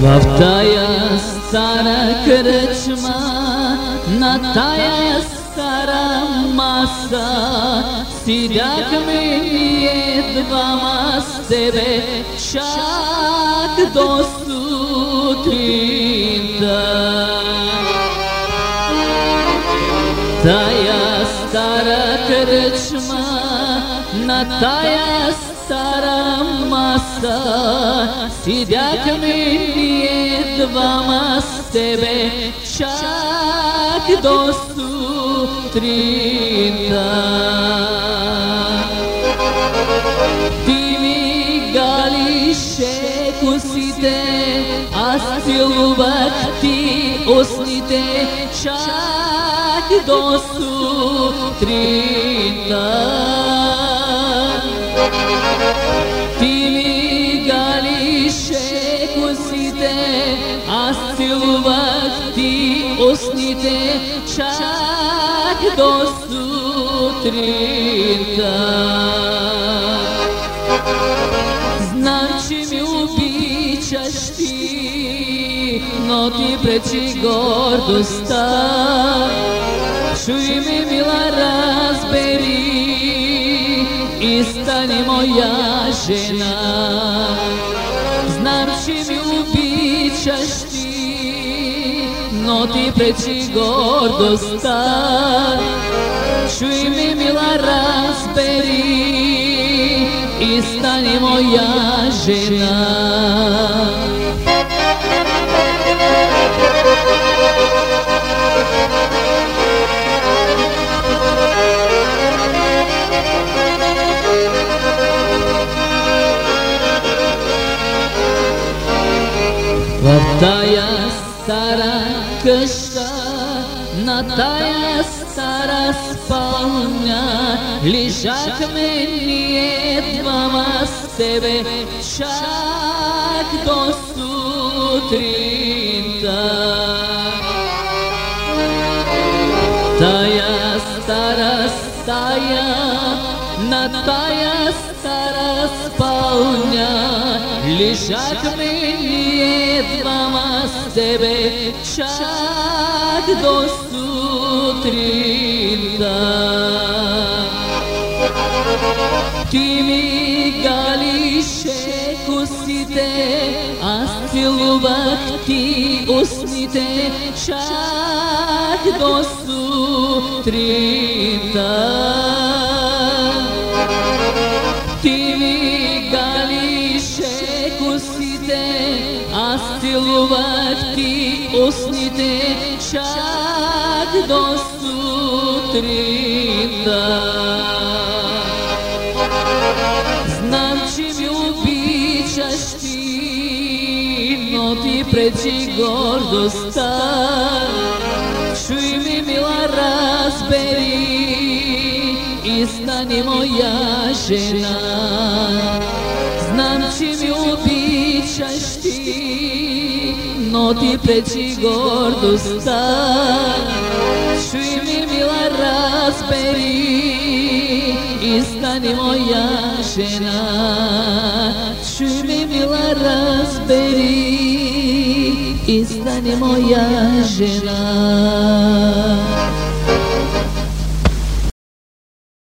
В тая стара кръчма, на тая стара маса, Сидяхме ние двама с тебе, чак до сутринта. Тая стара кръчма, на тая стара маса Сидяхме ние двама с тебе чак до сутринта. Ти ми галише косите, аз целувах ти устните чак до сутринта. Ти ми галише косите, аз целувах ти устните чак до сутринта. Знам, че ми обичаш ти, но ти пречи гордостта. Чуй ме, мила, разбери и стани моя жена. Знам, че ми обичаш ти, но ти пречи гордостта. Чуй ме, мила, разбери и стани моя жена. В тая стара къща, на тая стара спалня, лежахме ние двама с тебе, чак до сутринта. Тая стара стая, на тая стара спалня, лежахме ние двама с тебе, чак до сутринта. Ти ми галише косите, аз целувах ти устните, до сутринта. Косите, аз целувах ти устните, чак до сутринта. Знам, че ми обичаш ти, но ти пречи гордостта. Чуй ми, мила, разбери и стани моя но ти пречи гордостта. Чуй ми, мила, разбери и стани моя жена. Чуй ми, мила, разбери и стани моя жена.